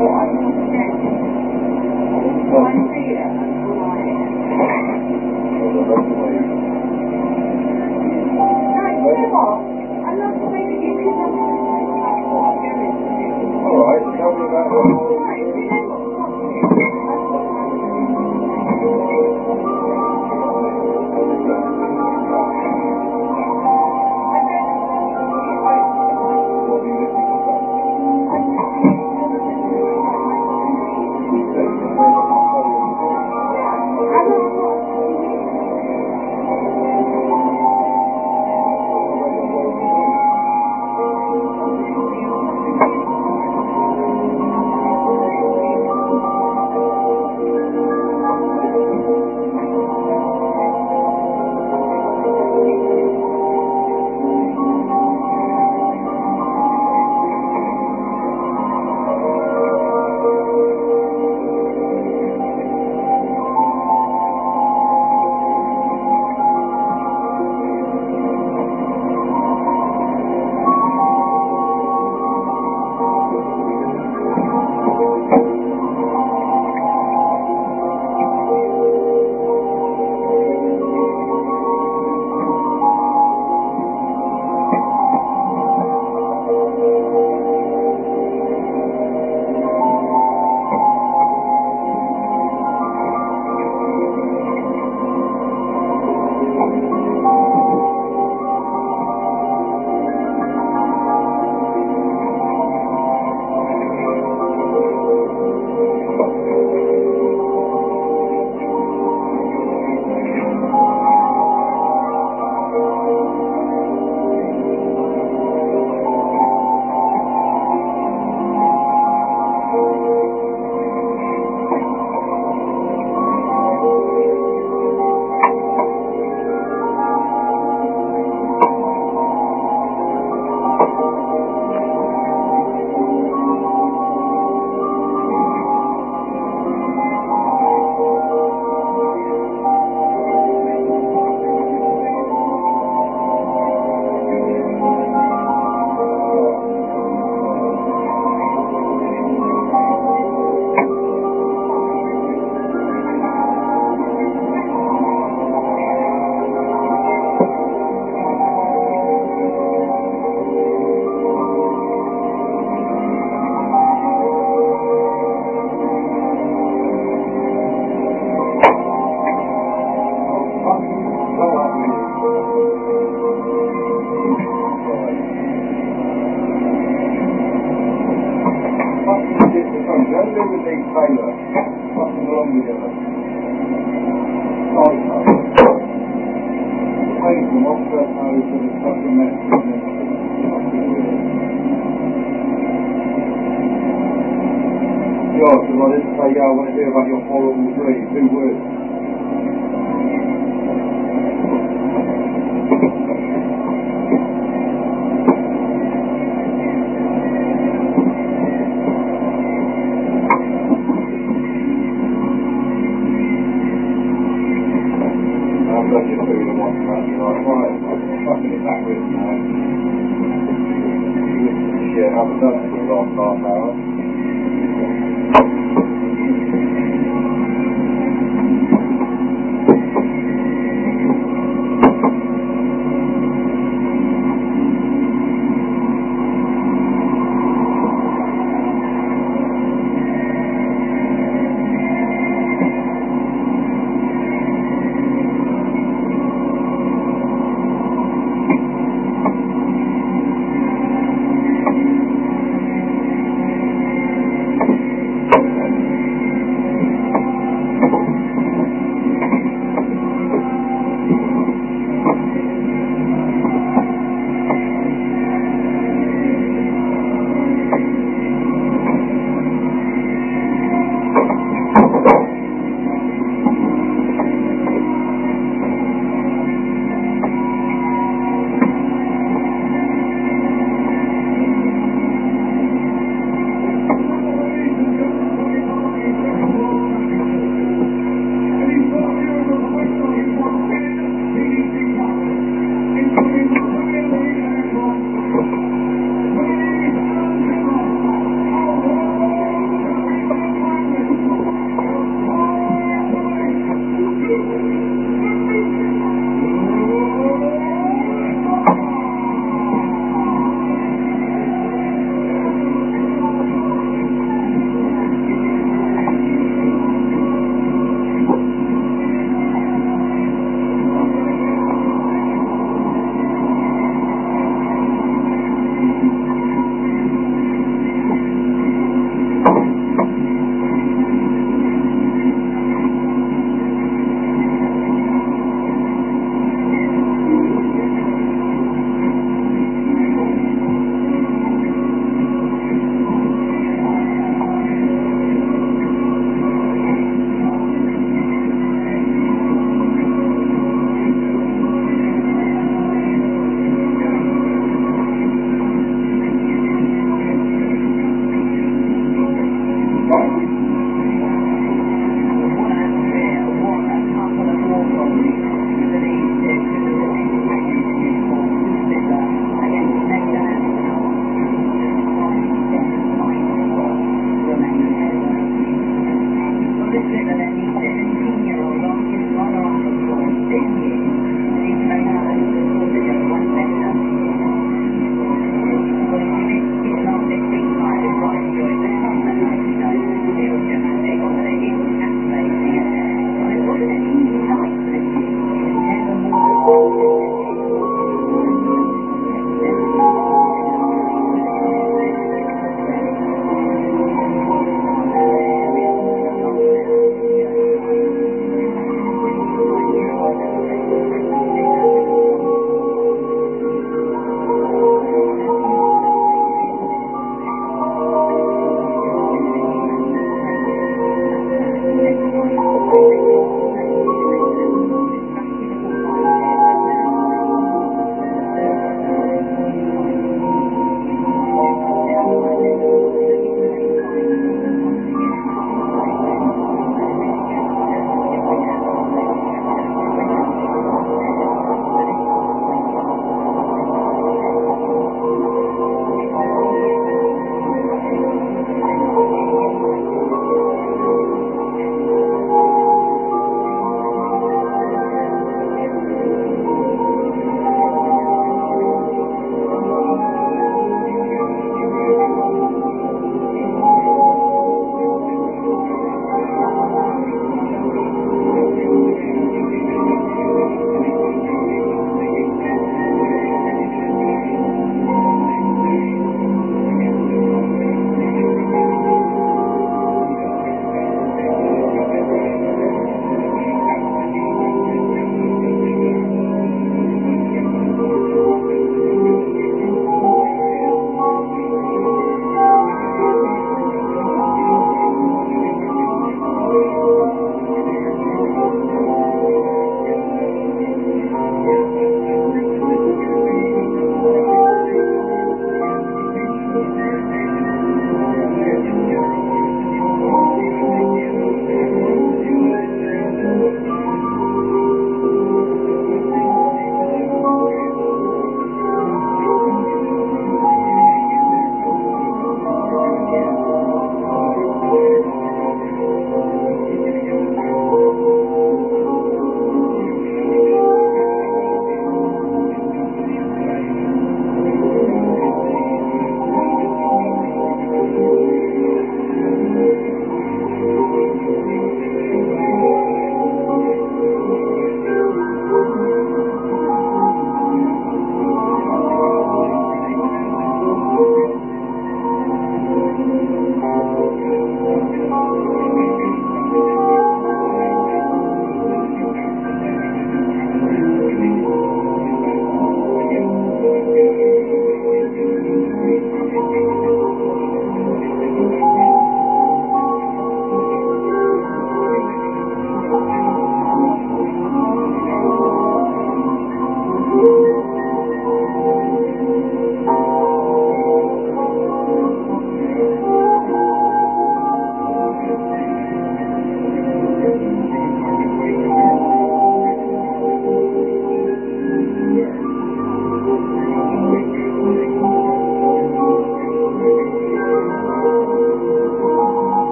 Yeah. Oh.